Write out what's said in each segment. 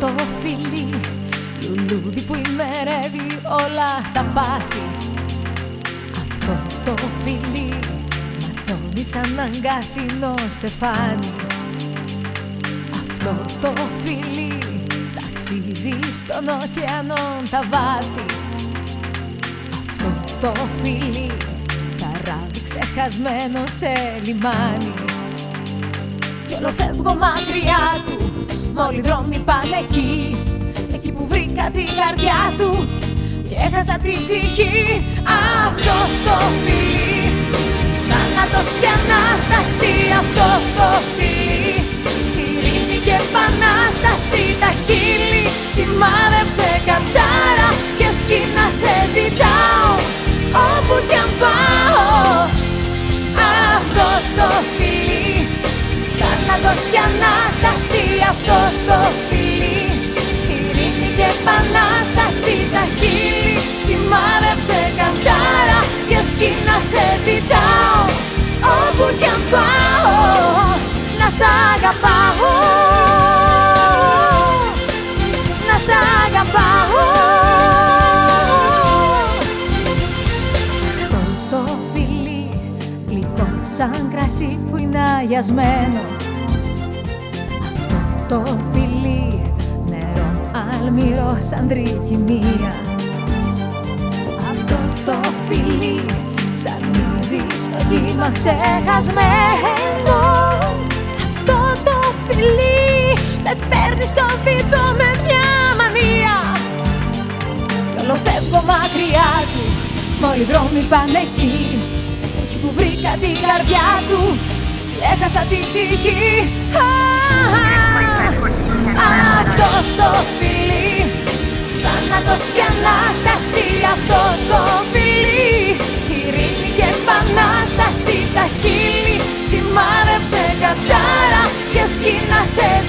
το φιλί. Λουλούδι που ημερεύει όλα τα πάθη. Αυτό το φιλί ματώνει σαν αγκάθινο στεφάνι. Αυτό το φιλί ταξίδι στον ωκεανό τα βάθη. Αυτό το φιλί καράβι ξεχασμένο σε λιμάνι. Κι όλο φεύγω μακριά του Όλοι οι δρόμοι πάνε εκεί. Εκεί που βρήκα την καρδιά του Και έχασα την ψυχή. Αυτό το φιλί Θάνατος και Ανάσταση Αυτό το φιλί Θάνατος και Ανάσταση Αυτό το φιλί. Ειρήνη και Επανάσταση Τα χείλη σημάδεψε καντάρα Και ευχή να σε ζητάω. Όπου κι αν πάω Να σ' αγαπάω. Να σ' αγαπάω. Αυτό το φιλί γλυκό σαν κρασί που είναι αγιασμένο. Αυτό το φιλί νερό αλμυρό σαν τρικυμία Αυτό το φιλί σαν είδη στο κύμα ξεχασμένο. Αυτό το φιλί με παίρνει στο βίντεο με μια μανία. Κι όλο φεύγω μακριά του Μ' όλοι οι δρόμοι πάνε εκεί. Εκεί που βρήκα την καρδιά του Και έχασα την ψυχή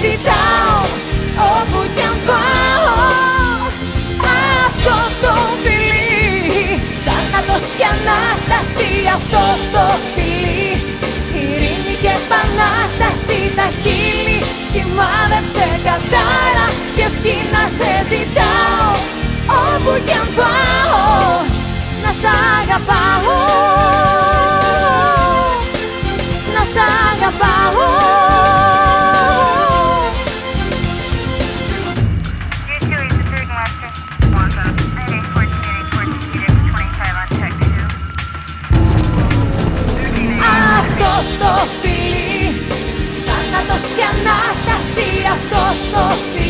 ζητάω Όπου κι αν πάω. Αυτό το φιλί Θάνατος και Ανάσταση. Αυτό το φιλί Ειρήνη και Επανάσταση. Τα χείλη σημάδεψε κατάρα Και ευχή να σε ζητάω. Όπου κι αν πάω Να σ' αγαπάω. Να σ' αγαπάω και Ανάσταση Αυτό το φιλί